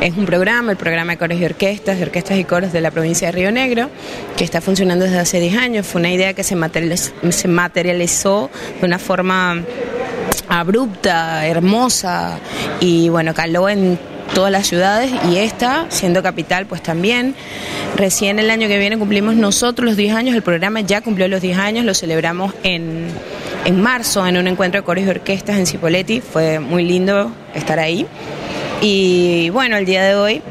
Es un programa, el programa de coros y orquestas, de orquestas y coros de la provincia de Río Negro, que está funcionando desde hace 10 años. Fue una idea que se materializó de una forma abrupta, hermosa y bueno, caló en todas las ciudades y esta, siendo capital, pues también. Recién el año que viene cumplimos nosotros los 10 años, el programa ya cumplió los 10 años, lo celebramos en, en marzo en un encuentro de coros y orquestas en Cipoletti, fue muy lindo estar ahí. Y bueno, el día de hoy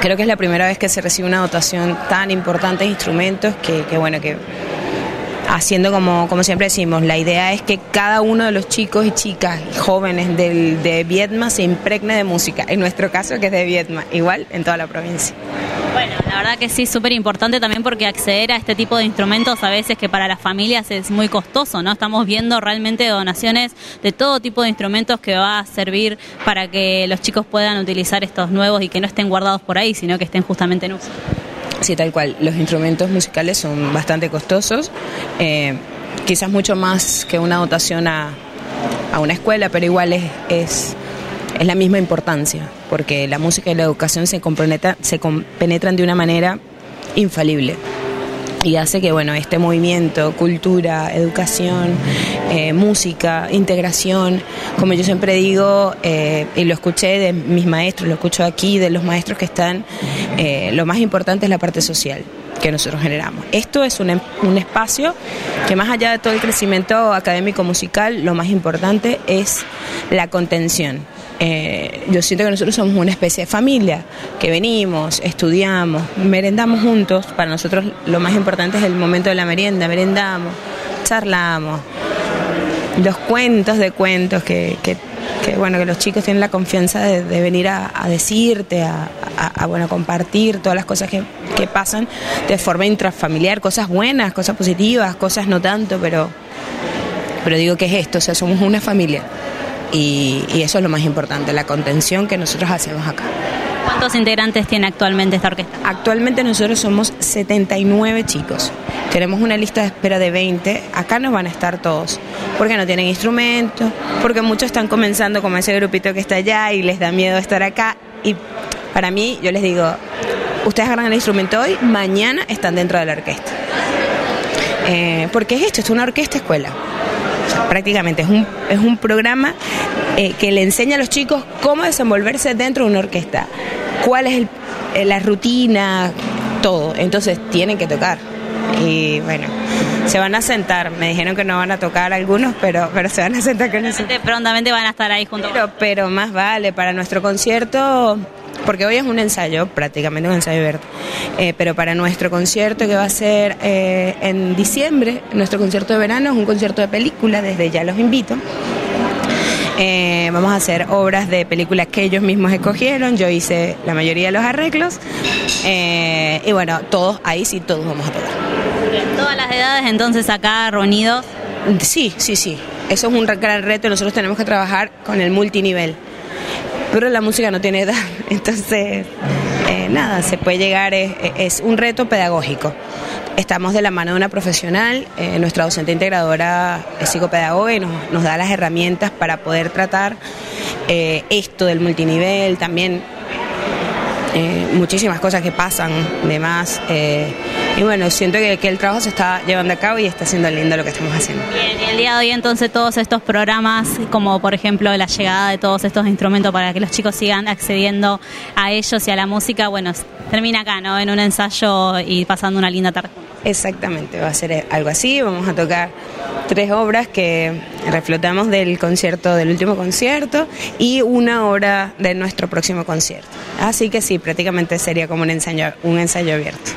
creo que es la primera vez que se recibe una dotación tan importante de instrumentos que, que bueno, que haciendo como, como siempre decimos, la idea es que cada uno de los chicos y chicas jóvenes del, de Vietma se impregne de música, en nuestro caso que es de Vietma, igual en toda la provincia. Bueno, la verdad que sí, súper importante también porque acceder a este tipo de instrumentos a veces que para las familias es muy costoso, ¿no? Estamos viendo realmente donaciones de todo tipo de instrumentos que va a servir para que los chicos puedan utilizar estos nuevos y que no estén guardados por ahí, sino que estén justamente en uso. Sí, tal cual. Los instrumentos musicales son bastante costosos, eh, quizás mucho más que una dotación a, a una escuela, pero igual es, es, es, la misma importancia, porque la música y la educación se, se compenetran de una manera infalible y hace que bueno este movimiento cultura educación eh, música integración como yo siempre digo eh, y lo escuché de mis maestros lo escucho aquí de los maestros que están eh, lo más importante es la parte social que nosotros generamos. Esto es un, un, espacio que más allá de todo el crecimiento académico musical, lo más importante es la contención eh, yo siento que nosotros somos una especie de familia, que venimos, estudiamos, merendamos juntos. Para nosotros lo más importante es el momento de la merienda, merendamos, charlamos. Los cuentos de cuentos que, bueno, que los chicos tienen la confianza de, venir a, decirte, a, a, bueno, compartir todas las cosas que, pasan de forma intrafamiliar, cosas buenas, cosas positivas, cosas no tanto, pero, pero digo que es esto, o sea, somos una familia y, eso es lo más importante, la contención que nosotros hacemos acá. ¿Cuántos integrantes tiene actualmente esta orquesta? Actualmente nosotros somos 79 chicos. Tenemos una lista de espera de 20. Acá nos van a estar todos. Porque no tienen instrumentos, porque muchos están comenzando como ese grupito que está allá y les da miedo estar acá. Y para mí, yo les digo, ustedes agarran el instrumento hoy, mañana están dentro de la orquesta. Eh, porque es esto, es una orquesta escuela prácticamente. Es un, es un programa eh, que le enseña a los chicos cómo desenvolverse dentro de una orquesta, cuál es eh, la rutina, todo. Entonces tienen que tocar. Y bueno, se van a sentar. Me dijeron que no van a tocar algunos, pero, pero se van a sentar con nosotros. Prontamente van a estar ahí juntos. Pero, pero más vale, para nuestro concierto porque hoy es un ensayo, prácticamente un ensayo abierto, eh, pero para nuestro concierto que va a ser eh, en diciembre, nuestro concierto de verano es un concierto de película, desde ya los invito. Eh, vamos a hacer obras de películas que ellos mismos escogieron, yo hice la mayoría de los arreglos y bueno, todos, ahí sí todos vamos a tocar. ¿Todas las edades entonces acá reunidos? Sí, sí, sí. Eso es un gran reto, nosotros tenemos que trabajar con el multinivel pero la música no tiene edad, entonces eh, nada, se puede llegar, es, un reto pedagógico. Estamos de la mano de una profesional, eh, nuestra docente integradora es psicopedagoga y nos, da las herramientas para poder tratar eh, esto del multinivel, también muchísimas cosas que pasan de más. Y bueno, siento que, el trabajo se está llevando a cabo y está siendo lindo lo que estamos haciendo. Bien, y el día de hoy entonces todos estos programas, como por ejemplo la llegada de todos estos instrumentos para que los chicos sigan accediendo a ellos y a la música, bueno, termina acá, ¿no? En un ensayo y pasando una linda tarde. Exactamente, va a ser algo así, vamos a tocar tres obras que reflotamos del concierto, del último concierto, y una hora de nuestro próximo concierto. Así que sí, prácticamente sería como un ensayo, un ensayo abierto.